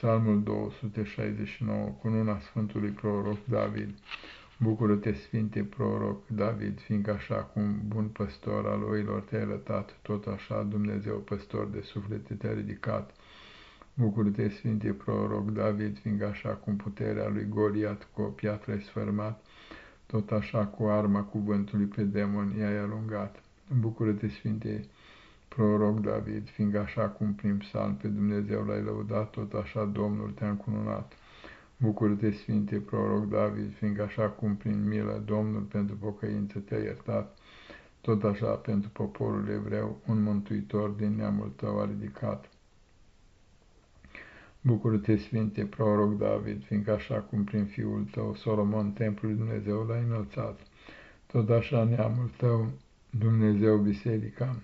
Psalmul 269, cununa Sfântului Proroc David. Bucură-te, Sfinte Proroc David, fiindcă așa cum bun păstor al oilor te-ai lătat, tot așa Dumnezeu păstor de suflete te-a ridicat. Bucură-te, Sfinte Proroc David, fiindcă așa cum puterea lui Goliat cu o piatră ai sfărmat, tot așa cu arma cuvântului pe demon i-ai alungat. Bucură-te, Sfinte proroc David, fiindcă așa cum prin psalm pe Dumnezeu l-ai lăudat, tot așa Domnul te-a încununat. Bucură-te, Sfinte proroc David, fiindcă așa cum prin milă Domnul pentru pocăință te-a iertat, tot așa pentru poporul evreu un mântuitor din neamul tău a ridicat. Bucură-te, Sfinte proroc David, fiindcă așa cum prin fiul tău Solomon templul Dumnezeu l-a înălțat, tot așa neamul tău Dumnezeu biserica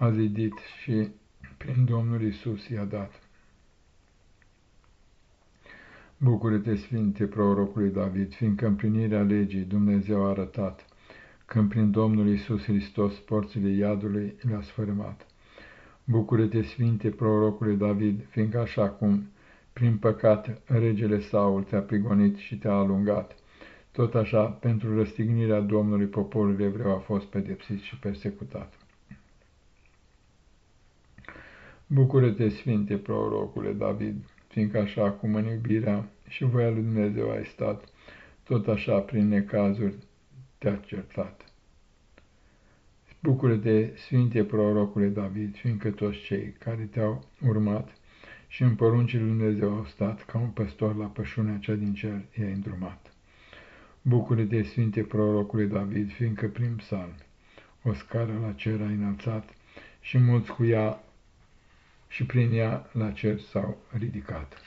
a zidit și prin Domnul Isus i-a dat. Bucură-te, Sfinte prorocului David, fiindcă împlinirea legii Dumnezeu a arătat, când prin Domnul Isus Hristos porțile iadului le-a sfărâmat. Bucură-te, Sfinte prorocului David, fiindcă așa cum prin păcat regele Saul te-a prigonit și te-a alungat, tot așa pentru răstignirea Domnului poporul evreu a fost pedepsit și persecutat. Bucură-te, Sfinte prorocule David, fiindcă așa cum în iubirea și voia lui Dumnezeu ai stat, tot așa prin necazuri te-a certat. Bucură-te, Sfinte prorocule David, fiindcă toți cei care te-au urmat și în poruncile lui Dumnezeu au stat ca un păstor la pășunea cea din cer i-ai îndrumat. Bucură-te, Sfinte prorocule David, fiindcă prin psalm o scară la cer ai înălțat și mulți cu ea și prin ea la cer s-au ridicat.